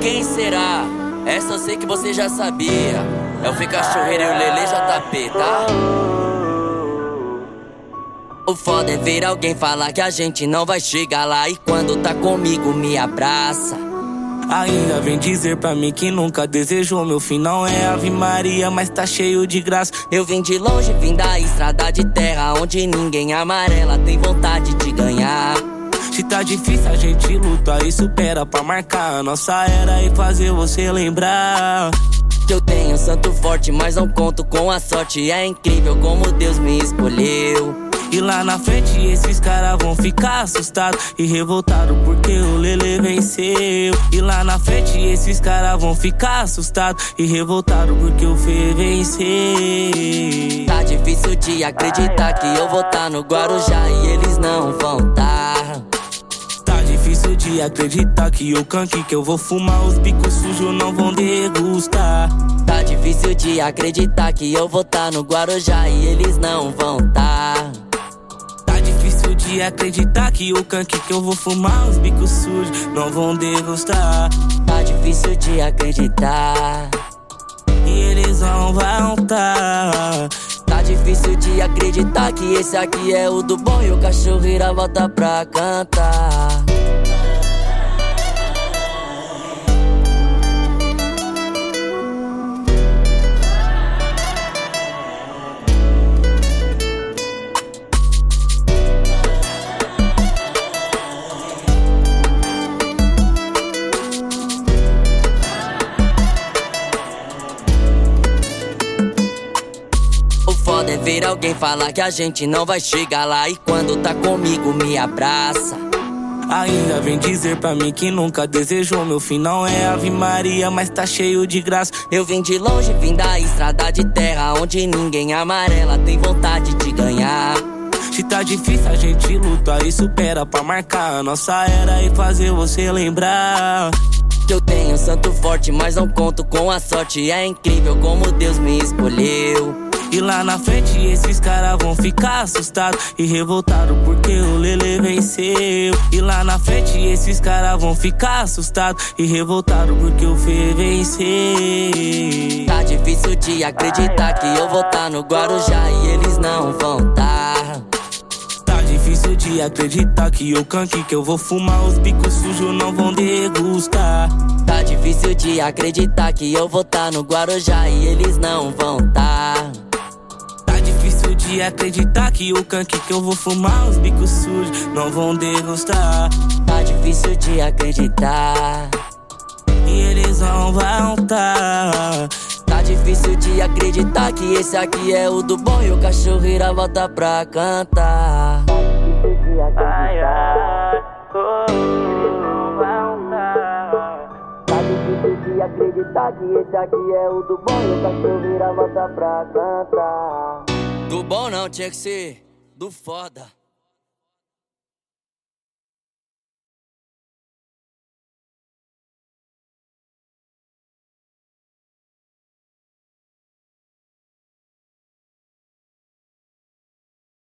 quem será? Essa eu sei que você já sabia. É o Cachorreiro e o Lele JP, tá? O foda é ver alguém falar que a gente não vai chegar lá. E quando tá comigo, me abraça. Ainda vem dizer pra mim que nunca desejou meu fim não é Ave Maria, mas tá cheio de graça. Eu vim de longe, vim da estrada de terra onde ninguém amarela tem vontade de ganhar. Se tá difícil a gente luta e supera pra marcar a nossa era e fazer você lembrar. Que eu tenho santo forte, mas não conto com a sorte. É incrível como Deus me escolheu. E lá na frente esses caras vão ficar assustados e revoltados porque o Lele venceu. E lá na frente esses caras vão ficar assustados e revoltados porque o Fê venceu. Tá difícil de acreditar que eu vou tá no Guarujá e eles não vão tá. Tá difícil de acreditar que eu canque que eu vou fumar os bicos sujos não vão degustar. Tá difícil de acreditar que eu vou tá no Guarujá e eles não vão tá de acreditar que o canque que eu vou fumar, os bicos sujos não vão degustar. Tá difícil de acreditar. E eles não vão tá. Tá difícil de acreditar que esse aqui é o do bom e o cachorro volta pra cantar. Ver alguém falar que a gente não vai chegar lá. E quando tá comigo, me abraça. Ainda vem dizer pra mim que nunca desejou meu fim não é Ave Maria, mas tá cheio de graça. Eu vim de longe, vim da estrada de terra onde ninguém amarela tem vontade de ganhar. Se tá difícil a gente luta e supera pra marcar a nossa era e fazer você lembrar. Que eu tenho santo forte, mas não conto com a sorte. É incrível como Deus me escolheu. E lá na frente esses caras vão ficar assustados e revoltados porque o Lele venceu. E lá na frente esses caras vão ficar assustados e revoltados porque o Fê venceu. Tá difícil de acreditar que eu vou tá no Guarujá e eles não vão tá. Tá difícil de acreditar que eu canque que eu vou fumar os bicos sujos não vão degustar. Tá difícil de acreditar que eu vou tá no Guarujá e eles não vão tá de acreditar que o canque que eu vou fumar, os bicos sujos não vão degustar. Tá difícil de acreditar. E eles não vão tá. Tá difícil de acreditar que esse aqui é o do bom e o cachorro irá voltar pra cantar. Tá difícil de acreditar. Tá difícil de acreditar que esse aqui é o do bom e o cachorro irá voltar pra cantar. Do bom não, tinha que ser do foda.